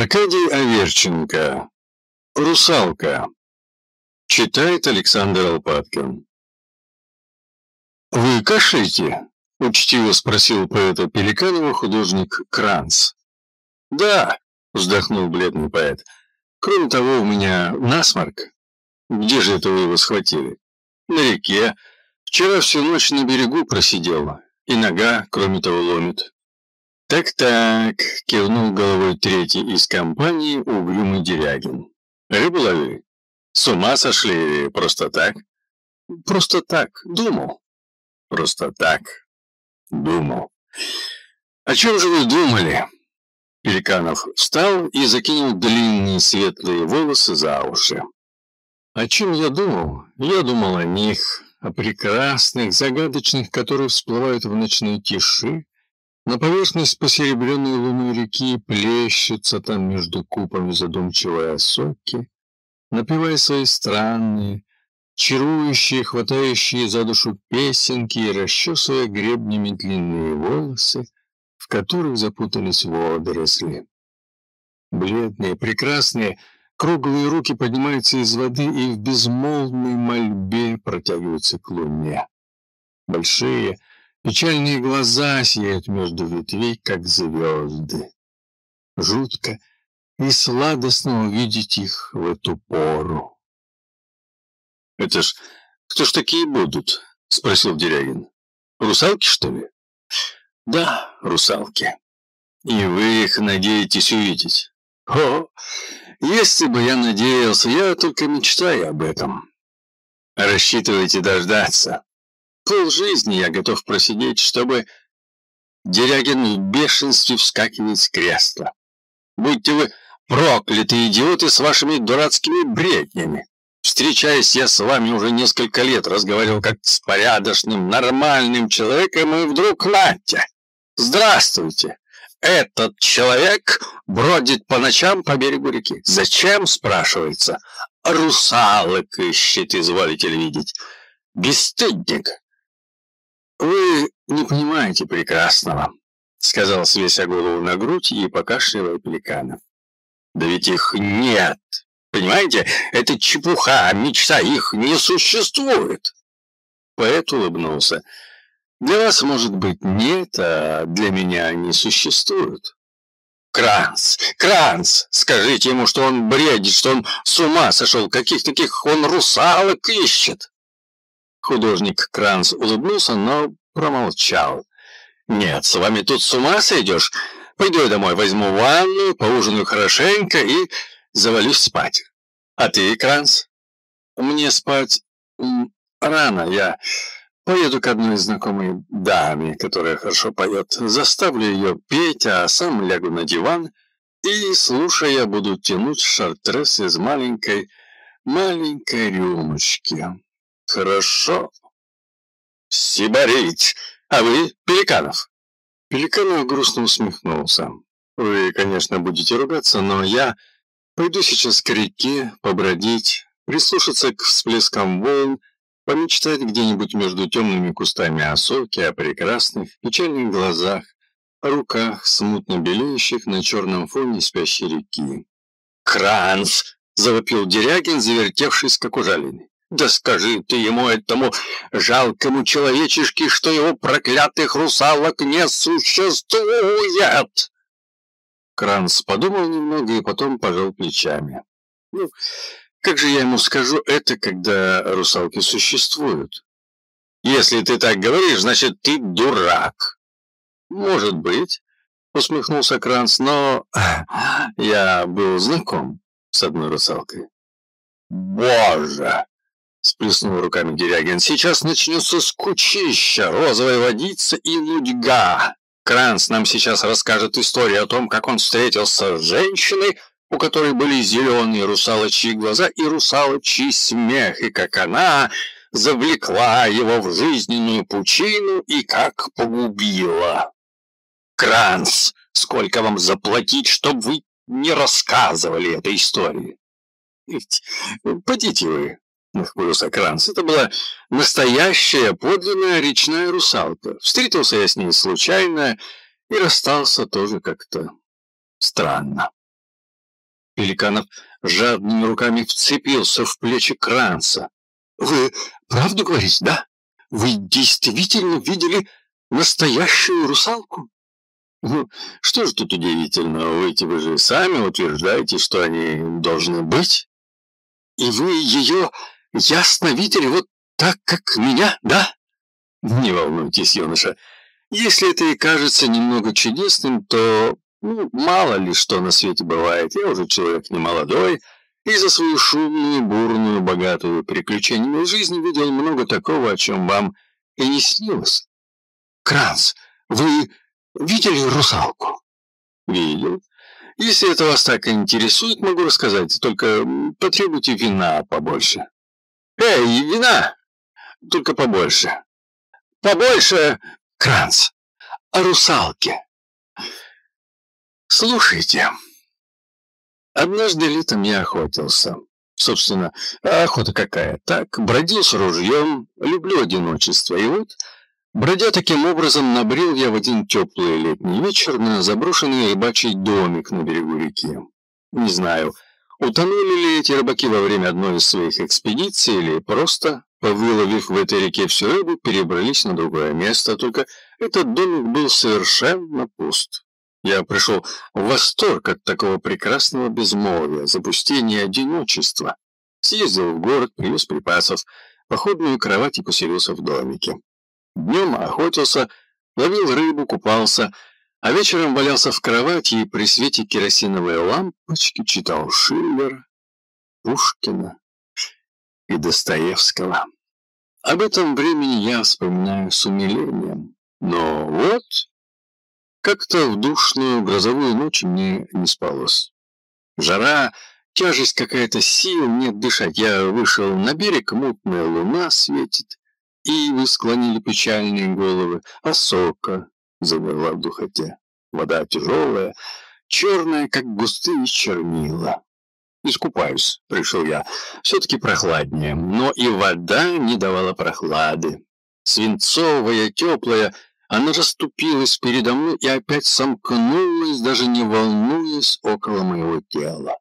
Аркадий Аверченко. «Русалка». Читает Александр Алпаткин. «Вы кашляете?» — учтиво спросил поэта Пеликанова художник Кранц. «Да», — вздохнул бледный поэт. «Кроме того, у меня насморк. Где же это вы его схватили?» «На реке. Вчера всю ночь на берегу просидел. И нога, кроме того, ломит. «Так-так», — кивнул головой третий из компании угрюмый Дерягин. «Рыбу ловили? С ума сошли просто так?» «Просто так. Думал». «Просто так. Думал». «О чем же вы думали?» Пеликанов встал и закинул длинные светлые волосы за уши. «О чем я думал? Я думал о них, о прекрасных, загадочных, которые всплывают в ночной тиши, на поверхность посеребренной луной реки плещутся там между купами задумчивые осоки, напевая свои странные, чарующие, хватающие за душу песенки и расчесывая гребнями длинные волосы, в которых запутались водоросли. Бледные, прекрасные, круглые руки поднимаются из воды и в безмолвной мольбе протягиваются к луне. Большие, Печальные глаза сияют между ветвей, как звезды. Жутко и сладостно увидеть их в эту пору. «Это ж кто ж такие будут?» — спросил Дерягин. «Русалки, что ли?» «Да, русалки. И вы их надеетесь увидеть?» «О, если бы я надеялся, я только мечтаю об этом. Рассчитывайте дождаться полжизни я готов просидеть, чтобы... Дерягин в бешенстве вскакивает с кресла. Будьте вы прокляты, идиоты, с вашими дурацкими бреднями. Встречаясь я с вами уже несколько лет, разговаривал как с порядочным, нормальным человеком, и вдруг Натя. Здравствуйте. Этот человек бродит по ночам по берегу реки. Зачем, спрашивается? Русалок ищет, изволите ли видеть. Бесстыдник. «Вы не понимаете прекрасного», — сказал, свеся голову на грудь и покашливая пеликана. «Да ведь их нет! Понимаете, это чепуха, мечта, их не существует!» Поэт улыбнулся. «Для вас, может быть, нет, а для меня они существуют». «Кранц! Кранц! Скажите ему, что он бредит, что он с ума сошел, каких таких он русалок ищет!» Художник Кранц улыбнулся, но промолчал. «Нет, с вами тут с ума сойдешь? Пойду я домой, возьму ванну, поужинаю хорошенько и завалюсь спать. А ты, Кранц?» «Мне спать рано, я поеду к одной знакомой даме, которая хорошо поет. Заставлю ее петь, а сам лягу на диван и, слушая, буду тянуть шартрес из маленькой, маленькой рюмочки». Хорошо. Сибарить. А вы Пеликанов? Пеликанов грустно усмехнулся. Вы, конечно, будете ругаться, но я пойду сейчас к реке побродить, прислушаться к всплескам волн, помечтать где-нибудь между темными кустами осоки о прекрасных, печальных глазах, о руках, смутно белеющих на черном фоне спящей реки. «Кранц!» — завопил Дерягин, завертевшись, как ужаленный. Да скажи ты ему, этому жалкому человечешке, что его проклятых русалок не существует!» Кранц подумал немного и потом пожал плечами. «Ну, как же я ему скажу это, когда русалки существуют? Если ты так говоришь, значит, ты дурак». «Может быть», — усмехнулся Кранц, «но я был знаком с одной русалкой». «Боже!» Сплеснул руками Дерягин. «Сейчас начнется скучища, розовая водица и нудьга. Кранц нам сейчас расскажет историю о том, как он встретился с женщиной, у которой были зеленые русалочьи глаза и русалочий смех, и как она завлекла его в жизненную пучину и как погубила. Кранц, сколько вам заплатить, чтобы вы не рассказывали этой истории? Подите вы, нахмурился Кранц. Это была настоящая, подлинная речная русалка. Встретился я с ней случайно и расстался тоже как-то странно. Пеликанов жадными руками вцепился в плечи Кранца. «Вы правду говорите, да? Вы действительно видели настоящую русалку?» «Ну, что же тут удивительного? Ведь вы же сами утверждаете, что они должны быть. И вы ее ясно видели вот так, как меня, да?» «Не волнуйтесь, юноша. Если это и кажется немного чудесным, то ну, мало ли что на свете бывает. Я уже человек не молодой, и за свою шумную, бурную, богатую приключениями жизни видел много такого, о чем вам и не снилось. Кранц, вы видели русалку? Видел. Если это вас так интересует, могу рассказать, только потребуйте вина побольше. Эй, вина! Только побольше. Побольше, Кранц, о русалке. Слушайте, однажды летом я охотился. Собственно, охота какая? Так, бродил с ружьем, люблю одиночество. И вот, бродя таким образом, набрел я в один теплый летний вечер на заброшенный рыбачий домик на берегу реки. Не знаю, утонули ли эти рыбаки во время одной из своих экспедиций или просто, выловив в этой реке всю рыбу, перебрались на другое место, только этот домик был совершенно пуст. Я пришел в восторг от такого прекрасного безмолвия, запустения одиночества. Съездил в город, привез припасов, походную кровать и поселился в домике. Днем охотился, ловил рыбу, купался, а вечером валялся в кровати и при свете керосиновой лампочки читал Шиллера, Пушкина и Достоевского. Об этом времени я вспоминаю с умилением. Но вот как-то в душную грозовую ночь мне не спалось. Жара, тяжесть какая-то, сил нет дышать. Я вышел на берег, мутная луна светит, и вы склонили печальные головы, а сока замерла в духоте. Вода тяжелая, черная, как густые чернила. Искупаюсь, пришел я. Все-таки прохладнее, но и вода не давала прохлады. Свинцовая, теплая, она расступилась передо мной и опять сомкнулась, даже не волнуясь около моего тела.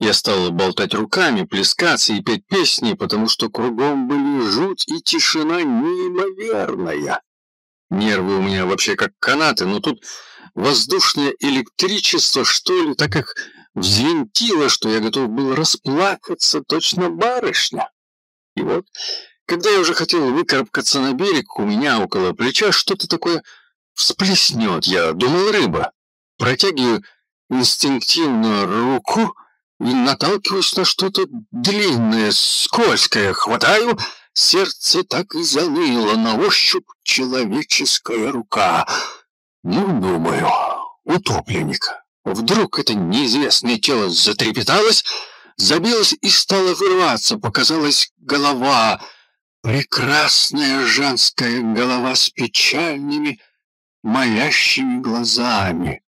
Я стал болтать руками, плескаться и петь песни, потому что кругом были жуть и тишина неимоверная. Нервы у меня вообще как канаты, но тут воздушное электричество, что ли, так как взвинтило, что я готов был расплакаться, точно барышня. И вот когда я уже хотел выкарабкаться на берег, у меня около плеча что-то такое всплеснет. Я думал, рыба. Протягиваю инстинктивно руку и наталкиваюсь на что-то длинное, скользкое. Хватаю, сердце так и заныло, на ощупь человеческая рука. Ну, думаю, утопленник. Вдруг это неизвестное тело затрепеталось, забилось и стало вырываться. Показалась голова — Прекрасная женская голова с печальными, молящими глазами.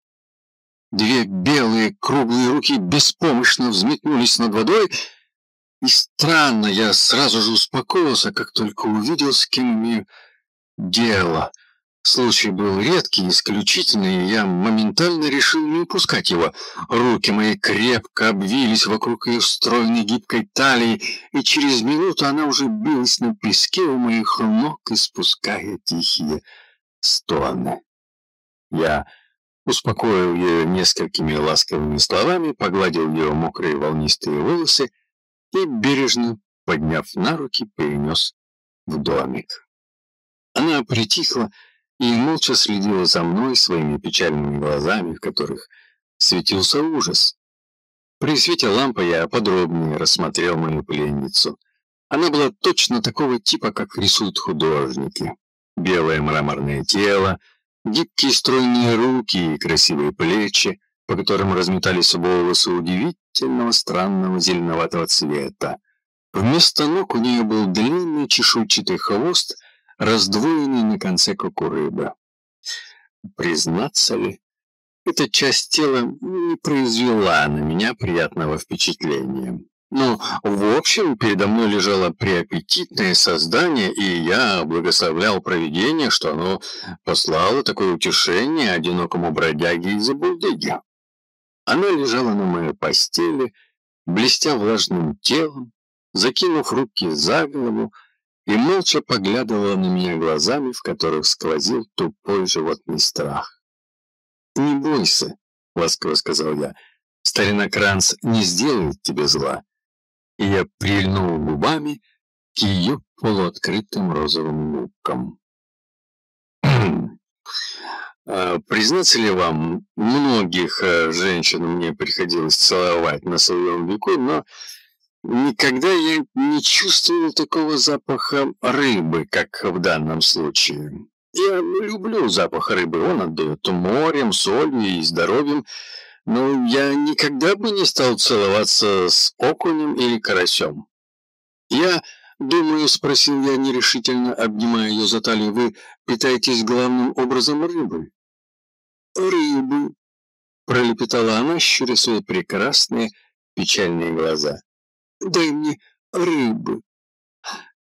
Две белые круглые руки беспомощно взметнулись над водой, и странно, я сразу же успокоился, как только увидел, с кем имею дело — Случай был редкий, исключительный, и я моментально решил не упускать его. Руки мои крепко обвились вокруг ее стройной гибкой талии, и через минуту она уже билась на песке у моих ног, испуская тихие стоны. Я успокоил ее несколькими ласковыми словами, погладил ее мокрые волнистые волосы и, бережно подняв на руки, перенес в домик. Она притихла, и молча следила за мной своими печальными глазами, в которых светился ужас. При свете лампы я подробнее рассмотрел мою пленницу. Она была точно такого типа, как рисуют художники. Белое мраморное тело, гибкие стройные руки и красивые плечи, по которым разметались волосы удивительного странного зеленоватого цвета. Вместо ног у нее был длинный чешуйчатый хвост — раздвоенный на конце кукурыбы. Признаться ли, эта часть тела не произвела на меня приятного впечатления. Но, в общем, передо мной лежало преаппетитное создание, и я благословлял провидение, что оно послало такое утешение одинокому бродяге из-за. Она лежала на моей постели, блестя влажным телом, закинув руки за голову, и молча поглядывала на меня глазами, в которых сквозил тупой животный страх. «Не бойся», — ласково сказал я, — «старина Кранц не сделает тебе зла». И я прильнул губами к ее полуоткрытым розовым губкам. А, признаться ли вам, многих э, женщин мне приходилось целовать на своем веку, но Никогда я не чувствовал такого запаха рыбы, как в данном случае. Я люблю запах рыбы, он отдает морем, солью и здоровьем, но я никогда бы не стал целоваться с окунем или карасем. Я думаю, спросил я нерешительно, обнимая ее за талию, вы питаетесь главным образом рыбой? Рыбы, пролепетала она, щуря свои прекрасные печальные глаза. Дай мне рыбы.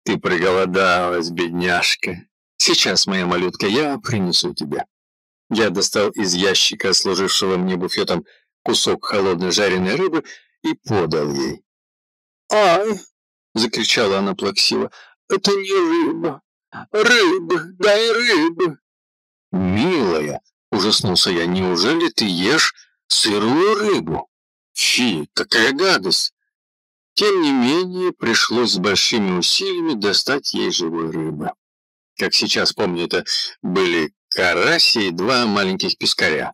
Ты проголодалась, бедняжка. Сейчас, моя малютка, я принесу тебе. Я достал из ящика, служившего мне буфетом, кусок холодной жареной рыбы и подал ей. «Ай!» — закричала она плаксиво. «Это не рыба! Рыба! Дай рыбы!» «Милая!» — ужаснулся я. «Неужели ты ешь сырую рыбу? Фи, какая гадость! Тем не менее, пришлось с большими усилиями достать ей живой рыбы. Как сейчас помню, это были караси и два маленьких пескаря.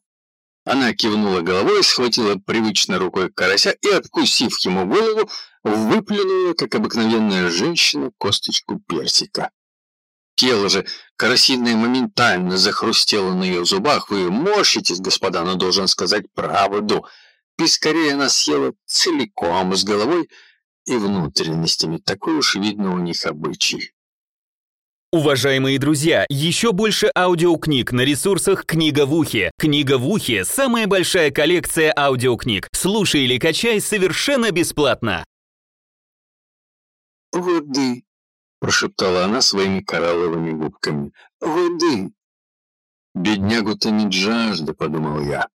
Она кивнула головой, схватила привычно рукой карася и, откусив ему голову, выплюнула, как обыкновенная женщина, косточку персика. Тело же карасиное моментально захрустело на ее зубах. Вы морщитесь, господа, но должен сказать правду. Пескарей она съела целиком, с головой и внутренностями. Такой уж видно у них обычай. Уважаемые друзья, еще больше аудиокниг на ресурсах «Книга в ухе». «Книга в ухе» — самая большая коллекция аудиокниг. Слушай или качай совершенно бесплатно. «Воды», — прошептала она своими коралловыми губками. «Воды». «Беднягу томит жажда», — подумал я.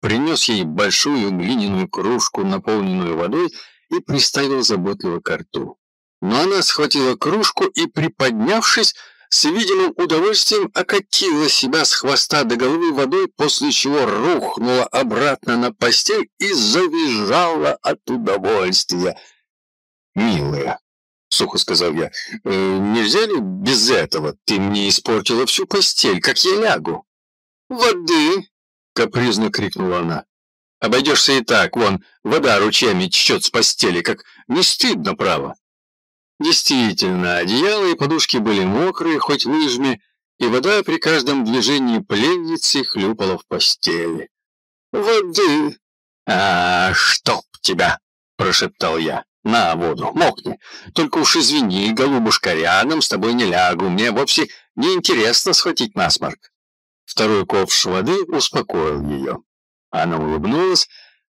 Принес ей большую глиняную кружку, наполненную водой, и приставил заботливо к рту. Но она схватила кружку и, приподнявшись, с видимым удовольствием окатила себя с хвоста до головы водой, после чего рухнула обратно на постель и завизжала от удовольствия. «Милая», — сухо сказал я, э, «нельзя ли без этого? Ты мне испортила всю постель, как я лягу». «Воды!» — капризно крикнула она. Обойдешься и так, вон, вода ручьями течет с постели, как не стыдно, право. Действительно, одеяло и подушки были мокрые, хоть лыжми, и вода при каждом движении пленницы хлюпала в постели. «Воды!» «А, чтоб тебя!» — прошептал я. «На воду, мокни. Только уж извини, голубушка, рядом с тобой не лягу. Мне вовсе не интересно схватить насморк». Второй ковш воды успокоил ее. Она улыбнулась,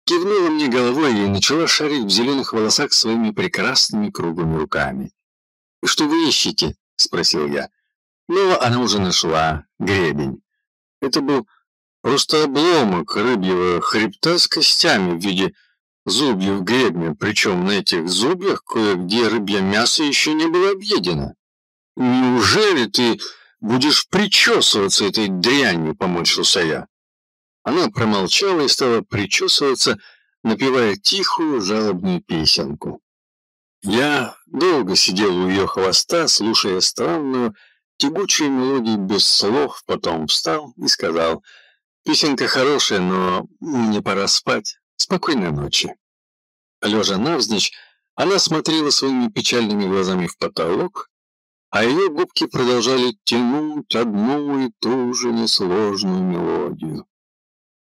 кивнула мне головой и начала шарить в зеленых волосах своими прекрасными круглыми руками. «Что вы ищете?» — спросил я. Но она уже нашла гребень. Это был просто обломок рыбьего хребта с костями в виде зубьев гребня, причем на этих зубьях кое-где рыбье мясо еще не было объедено. «Неужели ты будешь причесываться этой дрянью?» — помочился я. Она промолчала и стала причесываться, напевая тихую жалобную песенку. Я долго сидел у ее хвоста, слушая странную, тягучую мелодию без слов, потом встал и сказал, «Песенка хорошая, но мне пора спать. Спокойной ночи». Лежа навзничь, она смотрела своими печальными глазами в потолок, а ее губки продолжали тянуть одну и ту же несложную мелодию.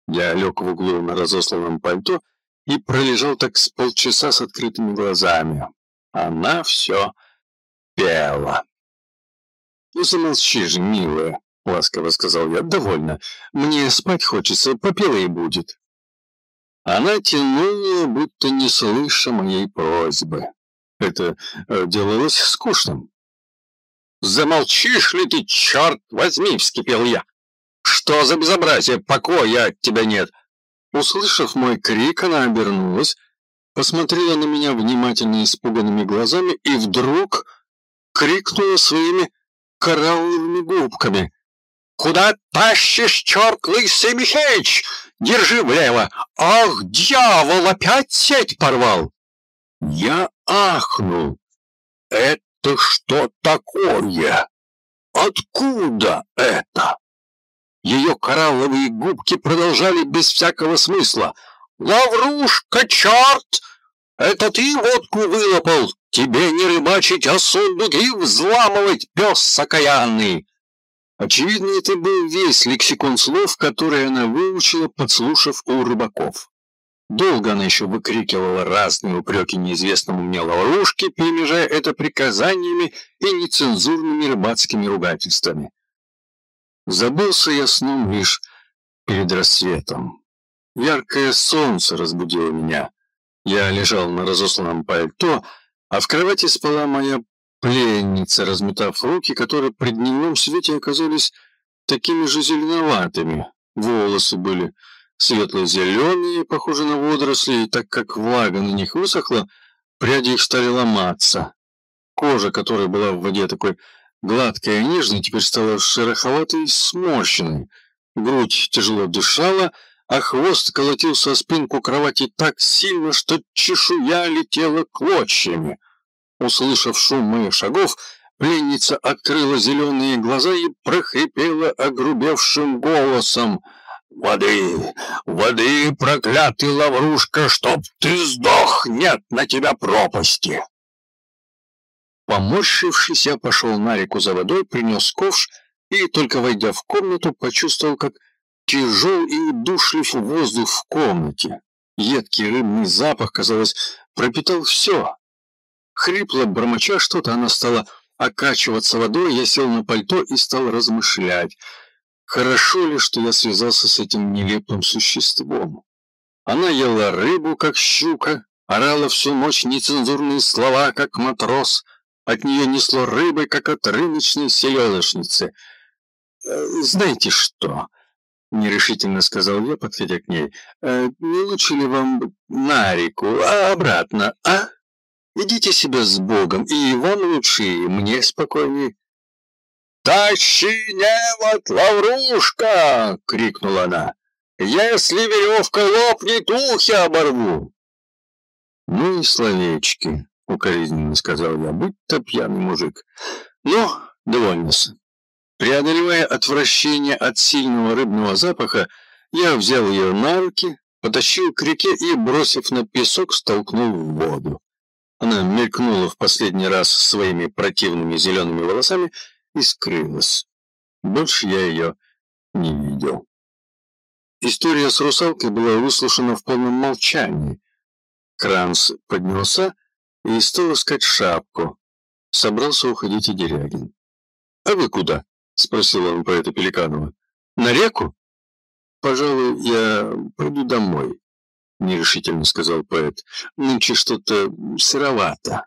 Я лег в углу на разосланном пальто и пролежал так с полчаса с открытыми глазами. Она все пела. «Ну, замолчи же, милая», — ласково сказал я. «Довольно. Мне спать хочется, попела и будет». Она тянула, будто не слыша моей просьбы. Это э, делалось скучным. «Замолчишь ли ты, черт возьми!» — вскипел я. Что за безобразие? Покоя от тебя нет. Услышав мой крик, она обернулась, посмотрела на меня внимательно испуганными глазами и вдруг крикнула своими коралловыми губками. «Куда тащишь, черт лысый Михеич? Держи влево! Ах, дьявол, опять сеть порвал!» Я ахнул. «Это что такое? Откуда это?» Ее коралловые губки продолжали без всякого смысла. «Лаврушка, черт! Это ты водку вылопал? Тебе не рыбачить, а сундуки взламывать, пес окаянный!» Очевидно, это был весь лексикон слов, которые она выучила, подслушав у рыбаков. Долго она еще выкрикивала разные упреки неизвестному мне лаврушке, перемежая это приказаниями и нецензурными рыбацкими ругательствами. Забылся я сном лишь перед рассветом. Яркое солнце разбудило меня. Я лежал на разосланном пальто, а в кровати спала моя пленница, разметав руки, которые при дневном свете оказались такими же зеленоватыми. Волосы были светло-зеленые, похожие на водоросли, и так как влага на них высохла, пряди их стали ломаться. Кожа, которая была в воде такой Гладкая и нежная теперь стала шероховатой и сморщенной. Грудь тяжело дышала, а хвост колотился о спинку кровати так сильно, что чешуя летела клочьями. Услышав шум моих шагов, пленница открыла зеленые глаза и прохрипела огрубевшим голосом. «Воды! Воды, проклятый лаврушка, чтоб ты сдох! Нет на тебя пропасти!» Поморщившись, я пошел на реку за водой, принес ковш и, только войдя в комнату, почувствовал, как тяжел и душлив воздух в комнате. Едкий рыбный запах, казалось, пропитал все. Хрипло бормоча что-то, она стала окачиваться водой, я сел на пальто и стал размышлять. Хорошо ли, что я связался с этим нелепым существом? Она ела рыбу, как щука, орала всю ночь нецензурные слова, как матрос, от нее несло рыбой, как от рыночной селедочницы. «Э, «Знаете что?» — нерешительно сказал я, подходя к ней. «Э, «Не лучше ли вам на реку, а обратно, а? Идите себе с Богом, и вам лучше, и мне спокойнее». «Тащи невод, лаврушка!» — крикнула она. «Если веревка лопнет, ухи оборву!» Ну и словечки. — укоризненно сказал я, — будь-то пьяный мужик. Ну, довольно-с. Преодолевая отвращение от сильного рыбного запаха, я взял ее на руки, потащил к реке и, бросив на песок, столкнул в воду. Она мелькнула в последний раз своими противными зелеными волосами и скрылась. Больше я ее не видел. История с русалкой была выслушана в полном молчании. Кранс поднялся и стал искать шапку. Собрался уходить и Дерягин. «А вы куда?» — спросил он поэта Пеликанова. «На реку?» «Пожалуй, я пойду домой», — нерешительно сказал поэт. «Нынче что-то сыровато».